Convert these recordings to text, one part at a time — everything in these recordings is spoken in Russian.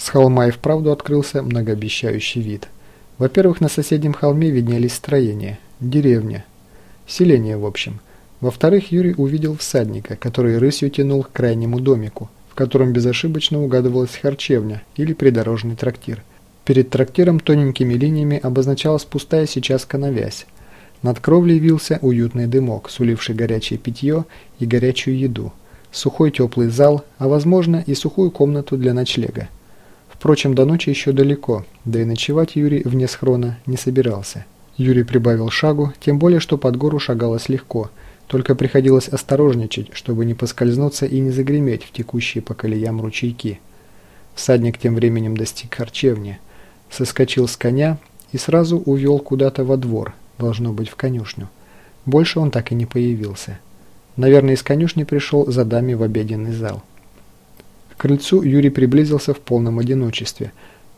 С холма и вправду открылся многообещающий вид. Во-первых, на соседнем холме виднелись строения, деревня, селение в общем. Во-вторых, Юрий увидел всадника, который рысью тянул к крайнему домику, в котором безошибочно угадывалась харчевня или придорожный трактир. Перед трактиром тоненькими линиями обозначалась пустая сейчас канавязь. Над кровлей вился уютный дымок, суливший горячее питье и горячую еду, сухой теплый зал, а возможно и сухую комнату для ночлега. Впрочем, до ночи еще далеко, да и ночевать Юрий вне схрона не собирался. Юрий прибавил шагу, тем более, что под гору шагалось легко, только приходилось осторожничать, чтобы не поскользнуться и не загреметь в текущие по колеям ручейки. Всадник тем временем достиг харчевни, соскочил с коня и сразу увел куда-то во двор, должно быть в конюшню. Больше он так и не появился. Наверное, из конюшни пришел за даме в обеденный зал. Крыльцу Юрий приблизился в полном одиночестве,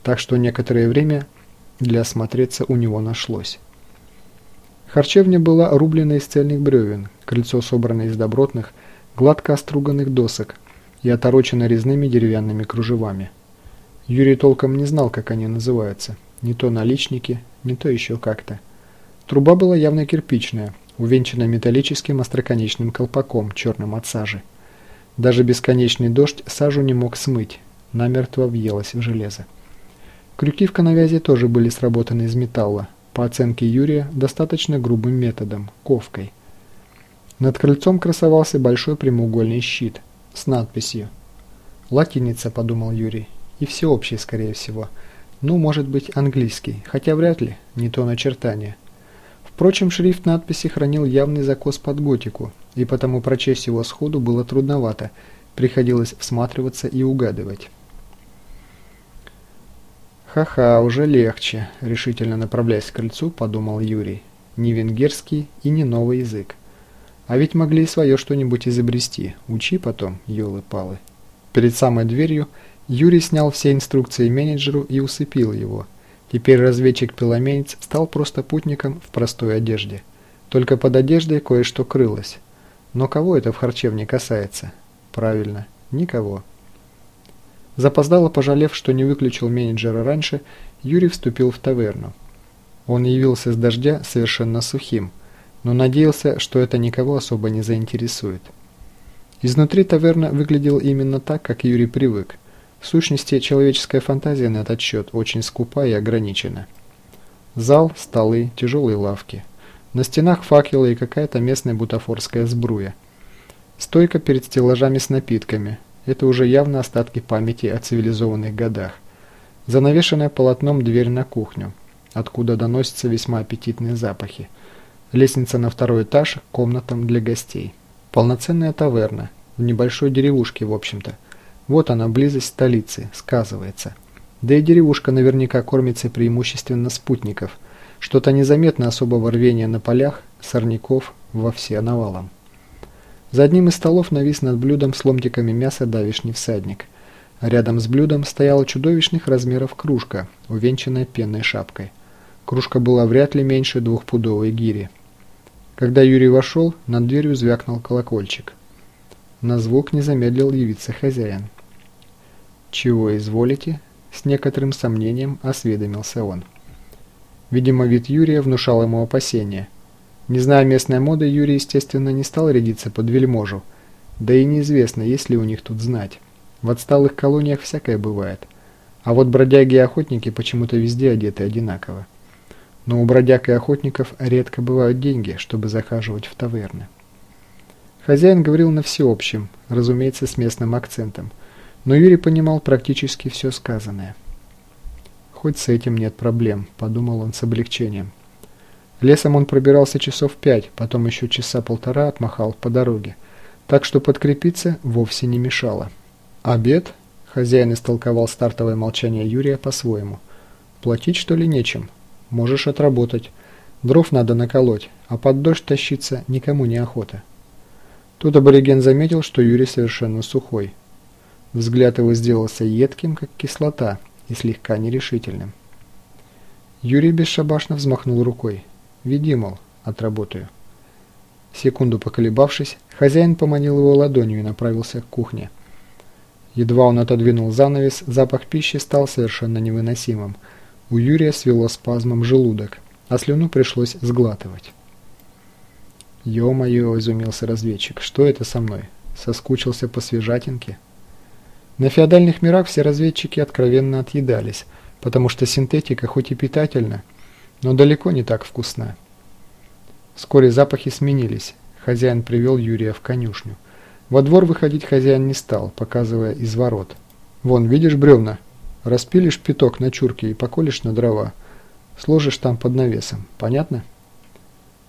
так что некоторое время для осмотреться у него нашлось. Харчевня была рублена из цельных бревен, крыльцо собрано из добротных, гладко оструганных досок и оторочено резными деревянными кружевами. Юрий толком не знал, как они называются. Не то наличники, не то еще как-то. Труба была явно кирпичная, увенчана металлическим остроконечным колпаком, черным от сажи. Даже бесконечный дождь сажу не мог смыть, намертво въелась в железо. Крюки в канавязи тоже были сработаны из металла, по оценке Юрия, достаточно грубым методом – ковкой. Над крыльцом красовался большой прямоугольный щит с надписью «Латиница», – подумал Юрий, и всеобщий, скорее всего. Ну, может быть, английский, хотя вряд ли, не то начертание. Впрочем, шрифт надписи хранил явный закос под готику, и потому прочесть его сходу было трудновато, приходилось всматриваться и угадывать. «Ха-ха, уже легче», – решительно направляясь к крыльцу, подумал Юрий. «Не венгерский и не новый язык. А ведь могли и свое что-нибудь изобрести. Учи потом, елы-палы». Перед самой дверью Юрий снял все инструкции менеджеру и усыпил его. Теперь разведчик-пеломенец стал просто путником в простой одежде. Только под одеждой кое-что крылось. Но кого это в харчевне касается? Правильно, никого. Запоздало пожалев, что не выключил менеджера раньше, Юрий вступил в таверну. Он явился с дождя совершенно сухим, но надеялся, что это никого особо не заинтересует. Изнутри таверна выглядела именно так, как Юрий привык. В сущности, человеческая фантазия на этот счет очень скупа и ограничена. Зал, столы, тяжелые лавки – на стенах факелы и какая-то местная бутафорская сбруя. Стойка перед стеллажами с напитками. Это уже явно остатки памяти о цивилизованных годах. Занавешенная полотном дверь на кухню, откуда доносятся весьма аппетитные запахи. Лестница на второй этаж к комнатам для гостей. Полноценная таверна. В небольшой деревушке, в общем-то. Вот она, близость столицы, сказывается. Да и деревушка наверняка кормится преимущественно спутников – что-то незаметно особого рвения на полях, сорняков во все навалом. За одним из столов навис над блюдом с ломтиками мяса давишний всадник. рядом с блюдом стояла чудовищных размеров кружка, увенчанная пенной шапкой. Кружка была вряд ли меньше двухпудовой гири. Когда Юрий вошел, над дверью звякнул колокольчик. На звук не замедлил явиться хозяин. «Чего изволите?» – с некоторым сомнением осведомился он. Видимо, вид Юрия внушал ему опасения. Не зная местной моды, Юрий, естественно, не стал рядиться под вельможу. Да и неизвестно, есть ли у них тут знать. В отсталых колониях всякое бывает. А вот бродяги и охотники почему-то везде одеты одинаково. Но у бродяг и охотников редко бывают деньги, чтобы захаживать в таверны. Хозяин говорил на всеобщем, разумеется, с местным акцентом, но Юрий понимал практически все сказанное. Хоть с этим нет проблем, подумал он с облегчением. Лесом он пробирался часов пять, потом еще часа полтора отмахал по дороге, так что подкрепиться вовсе не мешало. Обед? Хозяин истолковал стартовое молчание Юрия по-своему. Платить что ли нечем? Можешь отработать. Дров надо наколоть, а под дождь тащиться никому не охота. Тут абориген заметил, что Юрий совершенно сухой. Взгляд его сделался едким, как кислота, и слегка нерешительным. Юрий бесшабашно взмахнул рукой. «Веди, мол, отработаю». Секунду поколебавшись, хозяин поманил его ладонью и направился к кухне. Едва он отодвинул занавес, запах пищи стал совершенно невыносимым. У Юрия свело спазмом желудок, а слюну пришлось сглатывать. «Ё-моё!» – изумился разведчик. «Что это со мной? Соскучился по свежатинке?» На феодальных мирах все разведчики откровенно отъедались, потому что синтетика хоть и питательна, но далеко не так вкусна. Вскоре запахи сменились. Хозяин привел Юрия в конюшню. Во двор выходить хозяин не стал, показывая из ворот. «Вон, видишь бревна? Распилишь пяток на чурке и поколешь на дрова. Сложишь там под навесом. Понятно?»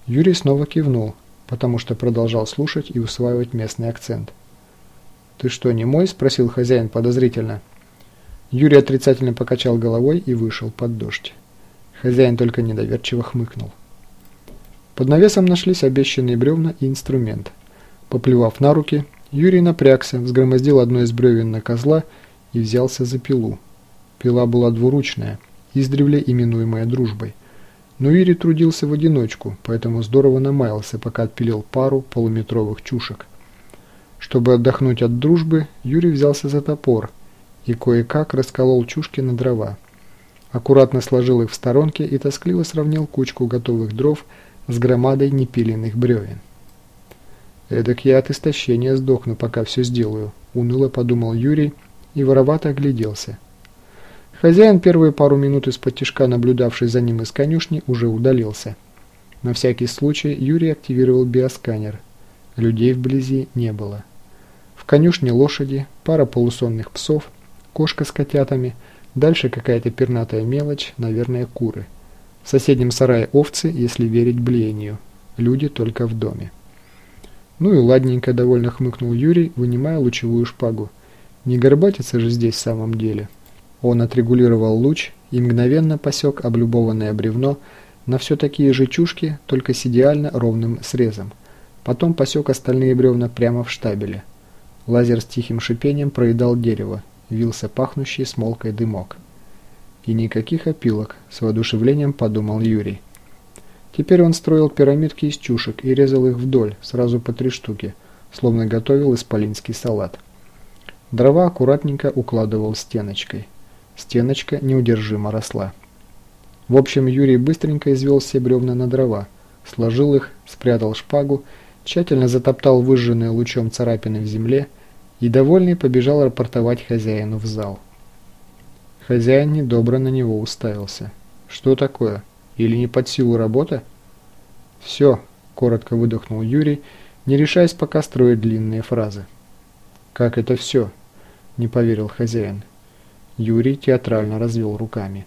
Юрий снова кивнул, потому что продолжал слушать и усваивать местный акцент. «Ты что, не мой?» – спросил хозяин подозрительно. Юрий отрицательно покачал головой и вышел под дождь. Хозяин только недоверчиво хмыкнул. Под навесом нашлись обещанные бревна и инструмент. Поплевав на руки, Юрий напрягся, взгромоздил одно из бревен на козла и взялся за пилу. Пила была двуручная, издревле именуемая дружбой. Но Юрий трудился в одиночку, поэтому здорово намаялся, пока отпилил пару полуметровых чушек. Чтобы отдохнуть от дружбы, Юрий взялся за топор и кое-как расколол чушки на дрова. Аккуратно сложил их в сторонке и тоскливо сравнил кучку готовых дров с громадой непиленных бревен. «Эдак я от истощения сдохну, пока все сделаю», – уныло подумал Юрий и воровато огляделся. Хозяин, первые пару минут из-под тишка, наблюдавший за ним из конюшни, уже удалился. На всякий случай Юрий активировал биосканер. Людей вблизи не было. В конюшне лошади, пара полусонных псов, кошка с котятами, дальше какая-то пернатая мелочь, наверное, куры. В соседнем сарае овцы, если верить блеянию. Люди только в доме. Ну и ладненько довольно хмыкнул Юрий, вынимая лучевую шпагу. Не горбатится же здесь в самом деле. Он отрегулировал луч и мгновенно посек облюбованное бревно на все такие же чушки, только с идеально ровным срезом. Потом посек остальные бревна прямо в штабеле. Лазер с тихим шипением проедал дерево, вился пахнущий смолкой дымок. И никаких опилок, с воодушевлением подумал Юрий. Теперь он строил пирамидки из чушек и резал их вдоль, сразу по три штуки, словно готовил исполинский салат. Дрова аккуратненько укладывал стеночкой. Стеночка неудержимо росла. В общем, Юрий быстренько извел все бревна на дрова, сложил их, спрятал шпагу, тщательно затоптал выжженные лучом царапины в земле и, довольный, побежал рапортовать хозяину в зал. Хозяин недобро на него уставился. «Что такое?» Или не под силу работа? Все, коротко выдохнул Юрий, не решаясь пока строить длинные фразы. Как это все? Не поверил хозяин. Юрий театрально развел руками.